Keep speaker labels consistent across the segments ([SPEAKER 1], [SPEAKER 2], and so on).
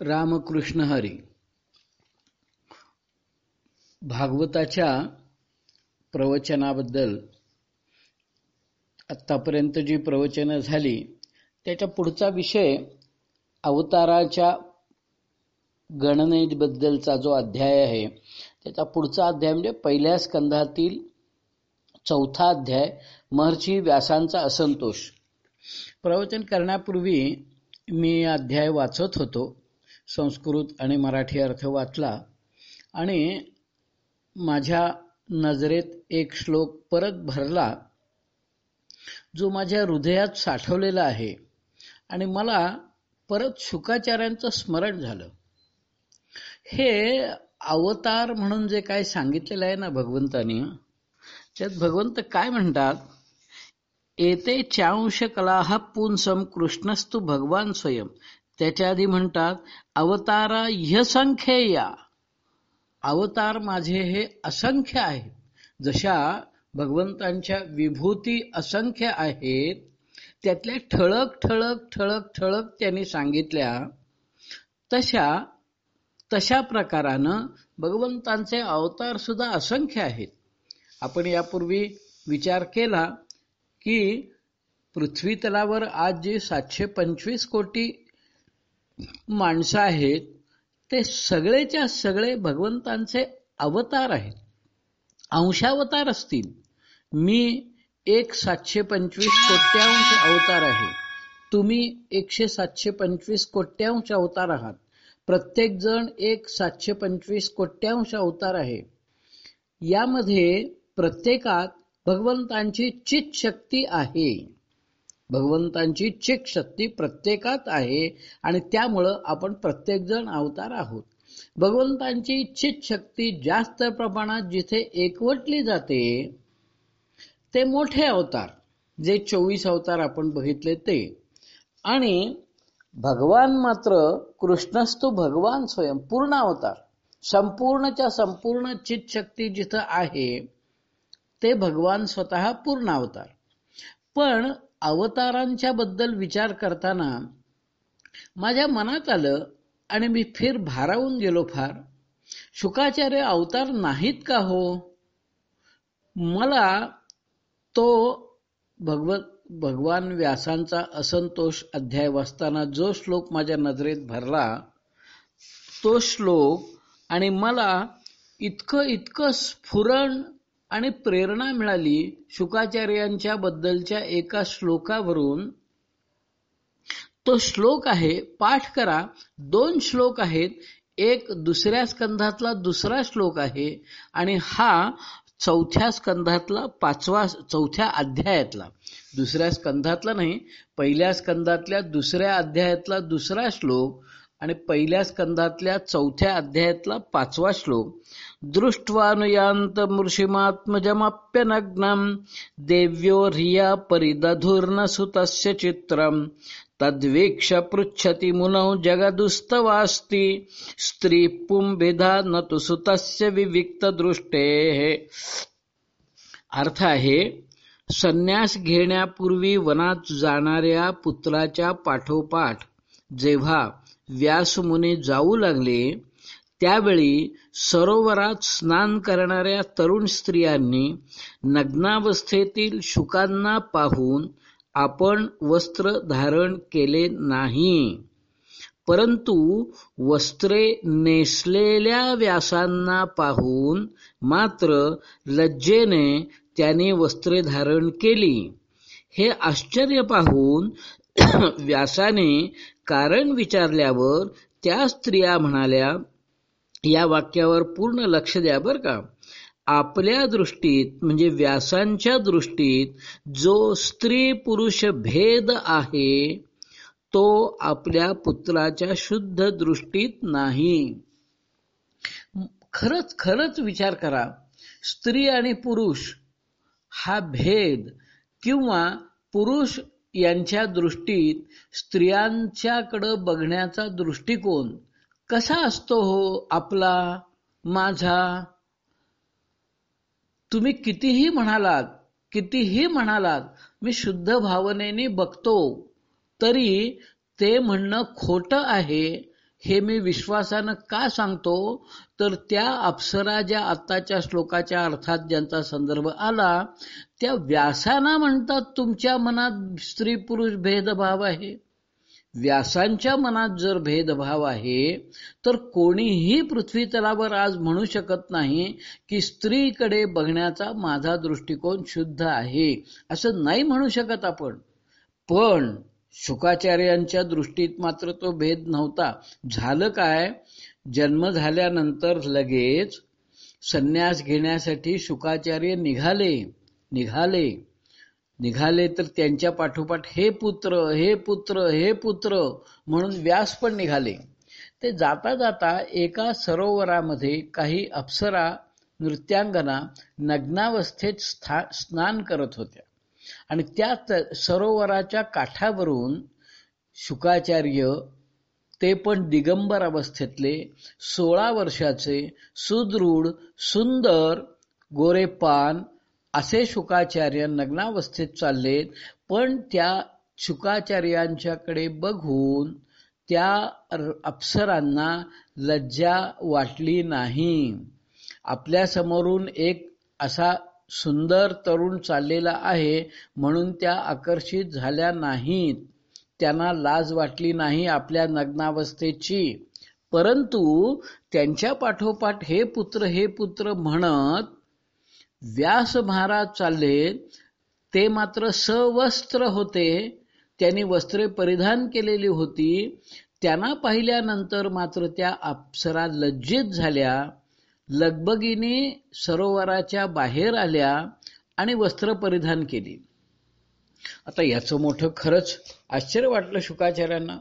[SPEAKER 1] रामकृष्ण हरी. भागवताच्या प्रवचनाबद्दल आत्तापर्यंत जी प्रवचनं झाली त्याच्या पुढचा विषय अवताराच्या गणनेबद्दलचा जो अध्याय आहे त्याचा पुढचा अध्याय म्हणजे पहिल्या स्कंधातील चौथा अध्याय महर्षी व्यासांचा असंतोष. प्रवचन करण्यापूर्वी मी अध्याय वाचत होतो. संस्कृत आणि मराठी अर्थ वाचला आणि माझ्या नजरेत एक श्लोक परत भरला जो माझ्या हृदयात साठवलेला आहे आणि मला परत शुकाचार्यांचं स्मरण झालं. हे अवतार म्हणून जे काय सांगितलेलं आहे ना भगवंतानी त्यात भगवंत काय म्हणतात? येते चांश कला पुंसम कृष्णस्तु भगवान स्वयं. त्याच्या आधी म्हणतात अवतारा ह्यसंख्येया. अवतार माझे हे असंख्य आहेत. जशा भगवंतांच्या विभूती असंख्य आहेत त्यातल्या ठळक ठळक ठळक ठळक त्यांनी सांगितल्या. तशा तशा प्रकारानं भगवंतांचे अवतार सुद्धा असंख्य आहेत. आपण यापूर्वी विचार केला की पृथ्वी तलावर आज जे सातशे पंचवीस कोटी माणसं आहेत ते सगळेच्या सगळे भगवंतांचे अवतार आहेत. अंशावतार असतील. मी एक सातशे पंचवीस कोट्यांश अवतार आहे. तुम्ही एकशे सातशे पंचवीस कोट्यांश अवतार आहात. प्रत्येक जण एक सातशे पंचवीस कोट्यांश अवतार आहे. यामध्ये प्रत्येकात भगवंतांची चित शक्ती आहे. भगवंतांची चेक शक्ती प्रत्येकात आहे आणि त्यामुळं आपण प्रत्येक जण अवतार आहोत. भगवंतांची इच्छित शक्ती जास्त प्रमाणात जिथे एकवटली जाते ते मोठे अवतार जे चोवीस अवतार आपण बघितले ते. आणि भगवान मात्र कृष्णस्तू भगवान स्वयं पूर्ण अवतार. संपूर्णच्या संपूर्ण चित शक्ती जिथं आहे ते भगवान स्वतः पूर्ण अवतार. पण अवतारांच्या बद्दल विचार करताना माझ्या मनात आलं आणि मी फिर भारावून गेलो फार. शुकाचार्य अवतार नाहीत का हो? मला तो भगवत भगवान व्यासांचा असंतोष अध्याय वाचताना जो श्लोक माझ्या नजरेत भरला तो श्लोक आणि मला इतकं इतकं स्फुरण आणि प्रेरणा मिळाली शुकाचार्यांच्या बद्दलच्या एका श्लोकावरून. तो श्लोक आहे पाठ करा. दोन श्लोक आहेत एक दुसऱ्या स्कंधातला दुसरा श्लोक आहे आणि हा चौथ्या स्कंधातला पाचवा चौथ्या अध्यायातला. दुसऱ्या स्कंधातला नाही पहिल्या स्कंधातल्या दुसऱ्या अध्यायातला दुसरा श्लोक आणि पहिल्या स्कंदातल्या चौथ्या अध्यायातला पाचवा श्लोक दृष्ट्वानुयान्तमृषिमात्मजमप्यनग्नम् देव्यो रिया परिदधुर्न सुतस्य चित्रम तद्वीक्ष पृच्छति मुनौ जगदुस्तवास्ति स्त्री पुंभिधा न तु सुतस्य विविक्त दृष्टेः अर्थ आहे संन्यास घेण्यापूर्वी वनात जाणाऱ्या पुत्राच्या पाठोपाठ जेव्हा व्यासमुनी जाऊ लागले. त्यावेळी सरोवरात स्नान करणाऱ्या तरुण स्त्रियांनी नग्नावस्थेतील शुकांना पाहून आपण वस्त्र धारण केले नाही. परंतु वस्त्रे नेसलेल्या व्यासांना पाहून मात्र लज्जेने त्याने वस्त्रे धारण केली. हे आश्चर्य पाहून व्यासाने कारण विचारल्यावर त्या स्त्रिया म्हणाल्या या वाक्यावर पूर्ण लक्ष द्या बर का. आपल्या दृष्टीत म्हणजे व्यासांच्या दृष्टीत जो स्त्री पुरुष भेद आहे तो आपल्या पुत्राच्या शुद्ध दृष्टीत नाही. खरंच खरंच विचार करा. स्त्री आणि पुरुष हा भेद किंवा पुरुष यांच्या दृष्टीत स्त्रियांच्याकडं बघण्याचा दृष्टिकोन कसा असतो हो आपला माझा? तुम्ही कितीही म्हणालात कितीही म्हणालात मी शुद्ध भावनेने बघतो तरी ते म्हणणं खोटं आहे. हे मी विश्वासानं का सांगतो? तर त्या अप्सरा ज्या आत्ताच्या श्लोकाच्या अर्थात ज्यांचा संदर्भ आला त्या व्यासाना म्हणतात तुमच्या मनात स्त्री पुरुष भेदभाव आहे. व्यासांच्या मनात जर भेदभाव आहे तर कोणीही पृथ्वी तलावर आज म्हणू शकत नाही की स्त्रीकडे बघण्याचा माझा दृष्टिकोन शुद्ध आहे. असं नाही म्हणू शकत आपण. पण शुकाचार्यांच्या दृष्टीत मात्र तो भेद नव्हता. झालं काय? जन्म झाल्यानंतर लगेच संन्यास घेण्यासाठी शुकाचार्य निघाले. निघाले. निघाले तर त्यांच्या पाठोपाठ हे पुत्र हे पुत्र हे पुत्र म्हणून व्यास पण निघाले. ते जाता जाता एका सरोवरामध्ये काही अप्सरा नृत्यांगना नग्नावस्थेत स्नान करत होत्या. आणि त्या सरोवराच्या काठावरून शुकाचार्य ते पण दिगंबर अवस्थेतले सोळा वर्षाचे सुदृढ सुंदर गोरेपान असे शुकाचार्य नग्नावस्थेत चाललेत. पण त्या शुकाचार्यांच्याकडे बघून त्या अप्सरांना लज्जा वाटली नाही. आपल्या समोरून एक असा सुंदर तरुण चाललेला आहे म्हणून त्या आकर्षित झाल्या नाहीत. त्यांना लाज वाटली नाही आपल्या नग्नावस्थेची. परंतु त्यांच्या पाठोपाठ हे पुत्र हे पुत्र म्हणत व्यास महाराज चालले. ते मात्र सवस्त्र होते. त्यांनी वस्त्रे परिधान केलेली होती. त्यांना पाहिल्यानंतर मात्र त्या अप्सरा लज्जित झाल्या. लगबगीने सरोवराच्या बाहेर आल्या आणि वस्त्र परिधान केली. आता याचं मोठं खरंच आश्चर्य वाटलं शुकाचार्यांना.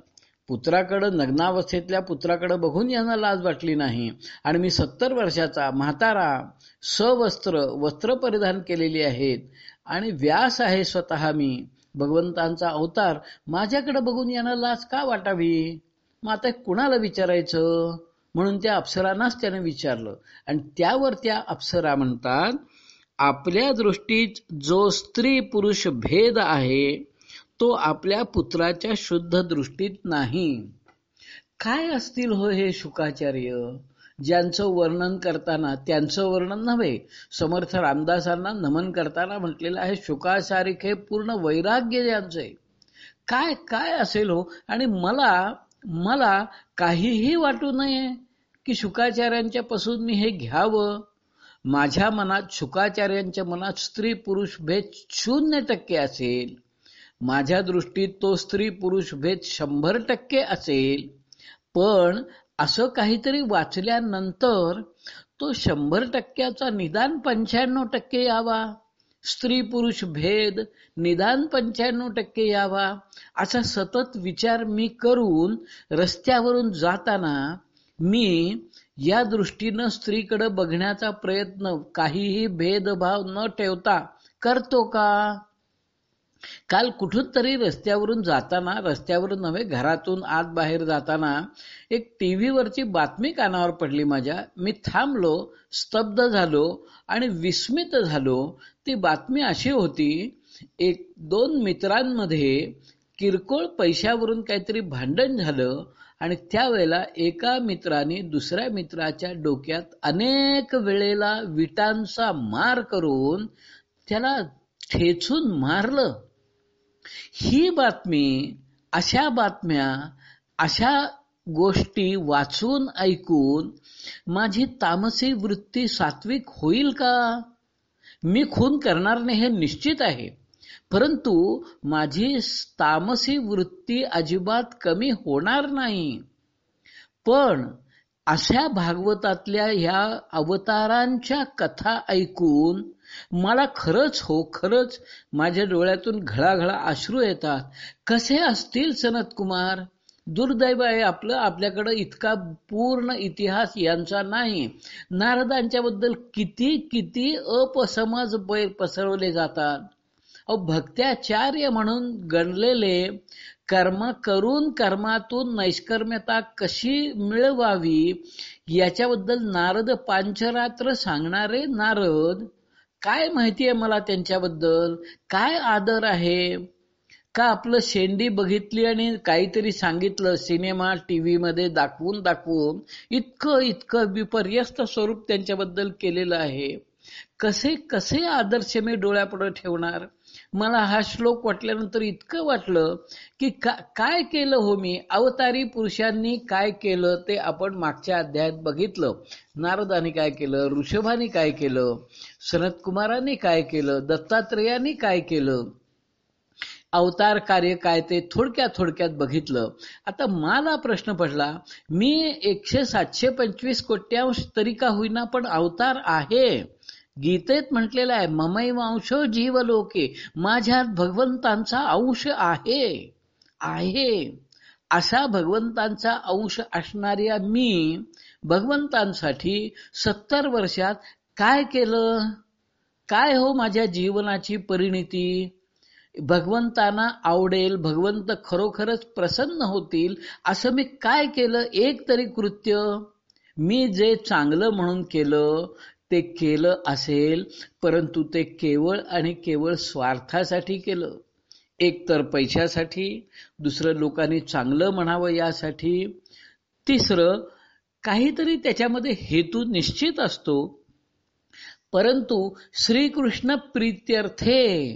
[SPEAKER 1] पुत्राकडं नग्नावस्थेतल्या पुत्राकडं बघून यांना लाज वाटली नाही. आणि मी सत्तर वर्षाचा म्हातारा सवस्त्र वस्त्र परिधान केलेली आहेत. आणि व्यास आहे स्वतः मी. भगवंतांचा अवतार माझ्याकडे बघून यांना लाज का वाटावी? मग आता कुणाला विचारायचं? म्हणून त्या अप्सरांनाच त्याने विचारलं. आणि त्यावर त्या अप्सरा म्हणतात आपल्या दृष्टीत जो स्त्री पुरुष भेद आहे तो आपल्या पुत्राच्या शुद्ध दृष्टीत नाही. काय असतील हो हे शुकाचार्य? ज्यांचं वर्णन करताना त्यांचं वर्णन नव्हे समर्थ रामदासांना नमन करताना म्हटलेलं आहे शुकासारखे हे पूर्ण वैराग्य ज्यांचं काय काय असेल हो? आणि मला मला काहीही वाटू नये. की शुकाचार्यांच्या पासून मी हे घ्यावं? माझ्या मनात शुकाचार्यांच्या मनात स्त्री पुरुष भेद शून्य टक्के असेल. माझ्या दृष्टीत तो स्त्री पुरुष भेद शंभर टक्के असेल. पण असं काहीतरी वाचल्यानंतर तो शंभर टक्क्याचा निदान पंच्याण्णव टक्के यावा. स्त्री पुरुष भेद निदान पंच्याण्णव टक्के यावा. असा सतत विचार मी करून रस्त्यावरून जाताना मी या दृष्टीनं स्त्रीकडे बघण्याचा प्रयत्न काहीही भेदभाव न ठेवता करतो का? काल कुठून तरी रस्त्यावरून जाताना रस्त्यावरून नव्हे घरातून आत बाहेर जाताना एक टीव्हीवरची बातमी कानावर पडली माझ्या. मी थांबलो स्तब्ध झालो आणि विस्मित झालो. ती बातमी अशी होती एक दोन मित्रांमध्ये किरकोळ पैशावरून काहीतरी भांडण झालं आणि त्यावेळेला एका मित्राने दुसऱ्या मित्राच्या डोक्यात अनेक वेळेला विटांचा मार करून त्याला ठेचून मारलं. ही बातमी अशा बातम्या अशा गोष्टी वाचून ऐकून माझी तामसी वृत्ती सात्विक होईल का? मी खून करणार नाही हे निश्चित आहे. परंतु माझी तामसी वृत्ती अजिबात कमी होणार नाही. पण अशा भागवतातल्या ह्या अवतारांच्या कथा ऐकून मला खरंच हो खरंच माझ्या डोळ्यातून घळाघळा अश्रू येतात. कसे असतील सनत कुमार दुर्दैव आहे आपलं आपल्याकडं इतका पूर्ण इतिहास यांचा नाही. नारदांच्या बद्दल किती किती अपसमज पसरवले जातात. अहो भक्त्याचार्य म्हणून गणलेले कर्म करून कर्मातून नैष्कर्म्यता कशी मिळवावी याच्याबद्दल नारद पांचरात्र सांगणारे नारद काय माहिती आहे मला त्यांच्याबद्दल? काय आदर आहे? का आपलं शेंडी बघितली आणि काहीतरी सांगितलं सिनेमा टीव्ही मध्ये दाखवून दाखवून इतकं इतकं विपर्यस्त स्वरूप त्यांच्याबद्दल केलेलं आहे? कसे कसे आदर्श मी डोळ्यापुढे ठेवणार? मला हा श्लोक वाटल्यानंतर इतकं वाटलं की काय केलं हो मी? अवतारी पुरुषांनी काय केलं ते आपण मागच्या अध्यायात बघितलं. नारदाने काय केलं? ऋषभाने काय केलं? सनत कुमारांनी काय केलं? दत्तात्रेयांनी काय केलं? अवतार कार्य काय ते थोडक्यात थोडक्यात बघितलं. आता मला प्रश्न पडला मी एकशे सातशे पंचवीस कोट्यांश तरी का होईना पण अवतार आहे. गीतेत म्हटलेलं आहे ममई अंश जीवलोके माझ्यात भगवंतांचा अंश आहे. आहे. असा भगवंतांचा अंश असणाऱ्या मी भगवंतांसाठी सत्तर वर्षात काय केलं? काय हो माझ्या जीवनाची परिणिती? भगवंतांना आवडेल भगवंत खरोखरच प्रसन्न होतील असं मी काय केलं? एक तरी कृत्य. मी जे चांगलं म्हणून केलं ते केलं असेल परंतु ते केवळ आणि केवळ स्वार्थासाठी केलं. एक तर पैशासाठी दुसरं लोकांनी चांगलं म्हणावं यासाठी तिसरं काहीतरी त्याच्यामध्ये हेतू निश्चित असतो. परंतु श्रीकृष्ण प्रीत्यर्थे.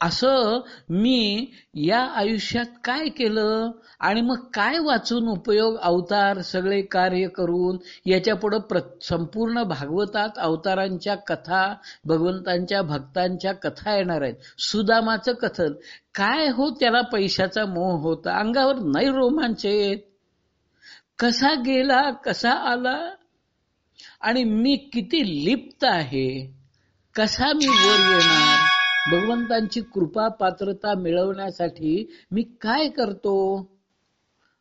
[SPEAKER 1] असं मी या आयुष्यात काय केलं आणि मग काय वाचून उपयोग अवतार सगळे कार्य करून याच्या पुढं संपूर्ण भागवतात अवतारांच्या कथा भगवंतांच्या भक्तांच्या कथा येणार आहेत. सुदामाचं कथन. काय हो त्याला पैशाचा मोह होता? अंगावर नाही रोमांच येत. कसा गेला कसा आला? आणि मी किती लिप्त आहे? कसा मी वर येणार? भगवंतांची कृपा पात्रता मिळवण्यासाठी मी काय करतो?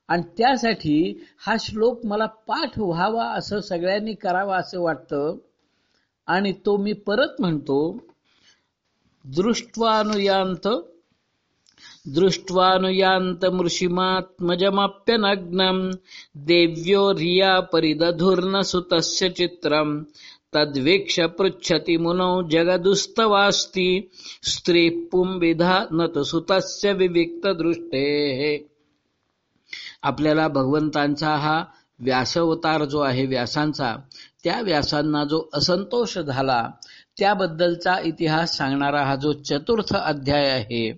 [SPEAKER 1] आणि त्यासाठी हा श्लोक मला पाठ व्हावा असं सगळ्यांनी करावा असं वाटतं. आणि तो मी परत म्हणतो दृष्टवानुयांत दृष्ट्वानुयांत मृषिमात्मजमप्यनग्नम् देव्यो रिया परिदधुर्न सुतस्य चित्रम् तद्वीक्ष पृच्छति मुनौ जगदुस्तवास्ति। स्त्री पुंविधा नत सुतस्य विविक्त दृष्टे। आपल्याला भगवंतांचा हा व्यासवतार जो आहे व्यासांचा त्या व्यासांना जो असंतोष झाला त्याबद्दलचा इतिहास सांगणारा हा जो चतुर्थ अध्याय आहे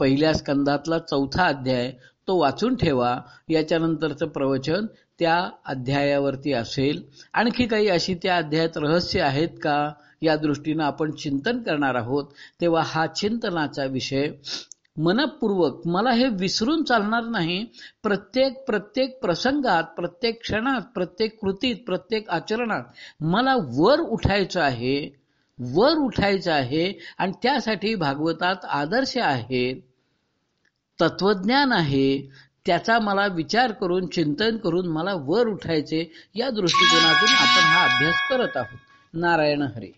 [SPEAKER 1] पहिल्या स्कंदातला चौथा अध्याय तो वाचून ठेवा. याच्यानंतरचं प्रवचन त्या अध्यायावरती असेल. आणखी काही अशी त्या अध्यायात रहस्य आहेत का? या दृष्टीनं आपण चिंतन करणार आहोत. तेव्हा हा चिंतनाचा विषय मनपूर्वक मला हे विसरून चालणार नाही. प्रत्येक प्रत्येक प्रसंगात प्रत्येक क्षणात प्रत्येक कृतीत प्रत्येक आचरणात मला वर उठायचं आहे वर उठायचं आहे आणि त्यासाठी भागवतात आदर्श आहेत. तत्वज्ञान आहे. त्याचा मला विचार करून चिंतन करून मला वर उठायचे या दृष्टिकोनातून आपण हा अभ्यास करत आहोत. नारायण हरे.